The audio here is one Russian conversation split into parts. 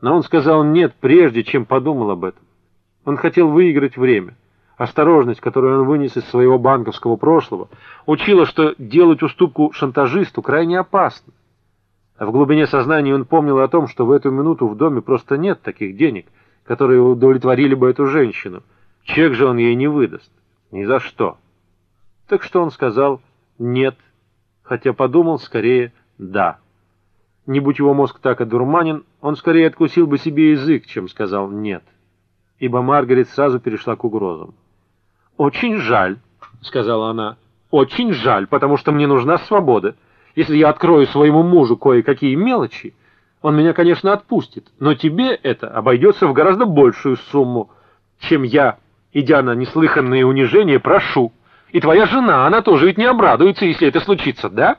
Но он сказал «нет», прежде чем подумал об этом. Он хотел выиграть время. Осторожность, которую он вынес из своего банковского прошлого, учила, что делать уступку шантажисту крайне опасно. А в глубине сознания он помнил о том, что в эту минуту в доме просто нет таких денег, которые удовлетворили бы эту женщину. Чек же он ей не выдаст. Ни за что. Так что он сказал «нет», хотя подумал скорее «да». Не будь его мозг так одурманен, он скорее откусил бы себе язык, чем сказал «нет». Ибо Маргарет сразу перешла к угрозам. «Очень жаль», — сказала она, — «очень жаль, потому что мне нужна свобода». Если я открою своему мужу кое-какие мелочи, он меня, конечно, отпустит, но тебе это обойдется в гораздо большую сумму, чем я, идя на неслыханные унижения, прошу. И твоя жена, она тоже ведь не обрадуется, если это случится, да?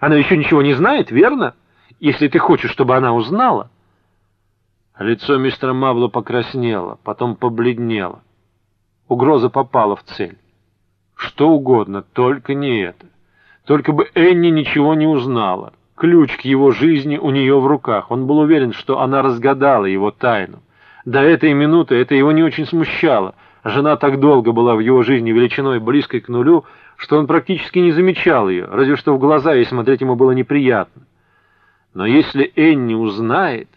Она еще ничего не знает, верно? Если ты хочешь, чтобы она узнала. Лицо мистера Мабло покраснело, потом побледнело. Угроза попала в цель. Что угодно, только не это. Только бы Энни ничего не узнала. Ключ к его жизни у нее в руках. Он был уверен, что она разгадала его тайну. До этой минуты это его не очень смущало. Жена так долго была в его жизни величиной близкой к нулю, что он практически не замечал ее, разве что в глаза ей смотреть ему было неприятно. Но если Энни узнает...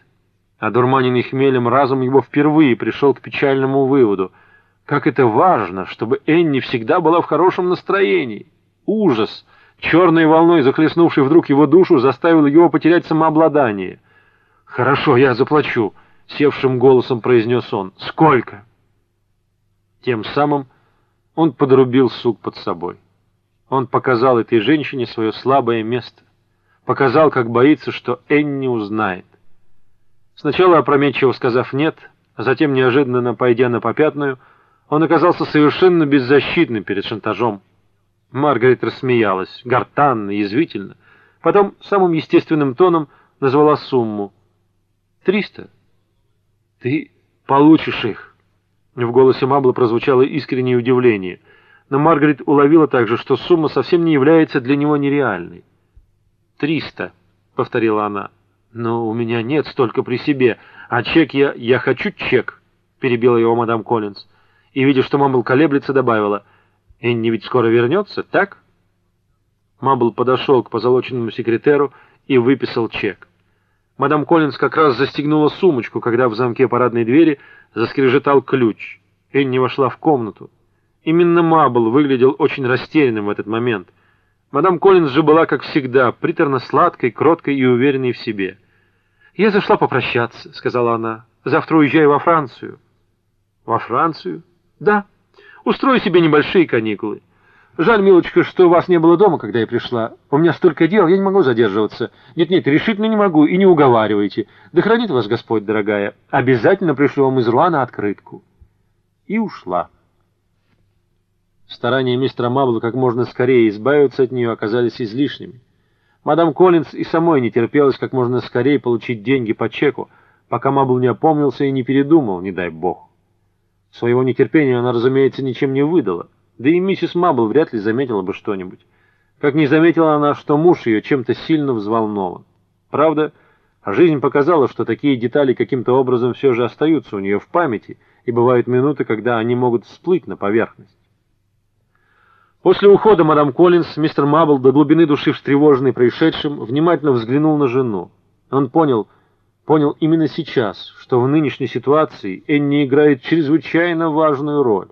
Одурманенный хмелем разум его впервые пришел к печальному выводу. Как это важно, чтобы Энни всегда была в хорошем настроении. Ужас! черной волной захлестнувший вдруг его душу, заставил его потерять самообладание. «Хорошо, я заплачу», — севшим голосом произнес он. «Сколько?» Тем самым он подрубил сук под собой. Он показал этой женщине свое слабое место. Показал, как боится, что Энни узнает. Сначала опрометчиво сказав «нет», а затем неожиданно пойдя на попятную, он оказался совершенно беззащитным перед шантажом. Маргарет рассмеялась, гортанно, язвительно. Потом самым естественным тоном назвала сумму. «Триста. Ты получишь их». В голосе Мабла прозвучало искреннее удивление, но Маргарет уловила также, что сумма совсем не является для него нереальной. «Триста», — повторила она. «Но у меня нет столько при себе, а чек я... Я хочу чек», — перебила его мадам Коллинз. И, видя, что Мамбл колеблется, добавила — Энни ведь скоро вернется, так? Мабл подошел к позолоченному секретеру и выписал чек. Мадам Коллинз как раз застегнула сумочку, когда в замке парадной двери заскрежетал ключ. Энни вошла в комнату. Именно Мабл выглядел очень растерянным в этот момент. Мадам Коллинз же была, как всегда, приторно-сладкой, кроткой и уверенной в себе. «Я зашла попрощаться», — сказала она. «Завтра уезжаю во Францию». «Во Францию?» «Да». Устрою себе небольшие каникулы. Жаль, милочка, что вас не было дома, когда я пришла. У меня столько дел, я не могу задерживаться. Нет-нет, решительно не могу, и не уговаривайте. Да хранит вас Господь, дорогая. Обязательно пришлю вам из Руана открытку. И ушла. Старания мистера Мабла как можно скорее избавиться от нее оказались излишними. Мадам Коллинз и самой не терпелось как можно скорее получить деньги по чеку, пока Мабл не опомнился и не передумал, не дай бог. Своего нетерпения она, разумеется, ничем не выдала, да и миссис Мабл вряд ли заметила бы что-нибудь. Как не заметила она, что муж ее чем-то сильно взволнован. Правда, жизнь показала, что такие детали каким-то образом все же остаются у нее в памяти, и бывают минуты, когда они могут всплыть на поверхность. После ухода мадам Коллинс мистер Мабл, до глубины души встревоженный происшедшим, внимательно взглянул на жену. Он понял, понял именно сейчас, что в нынешней ситуации Энни играет чрезвычайно важную роль.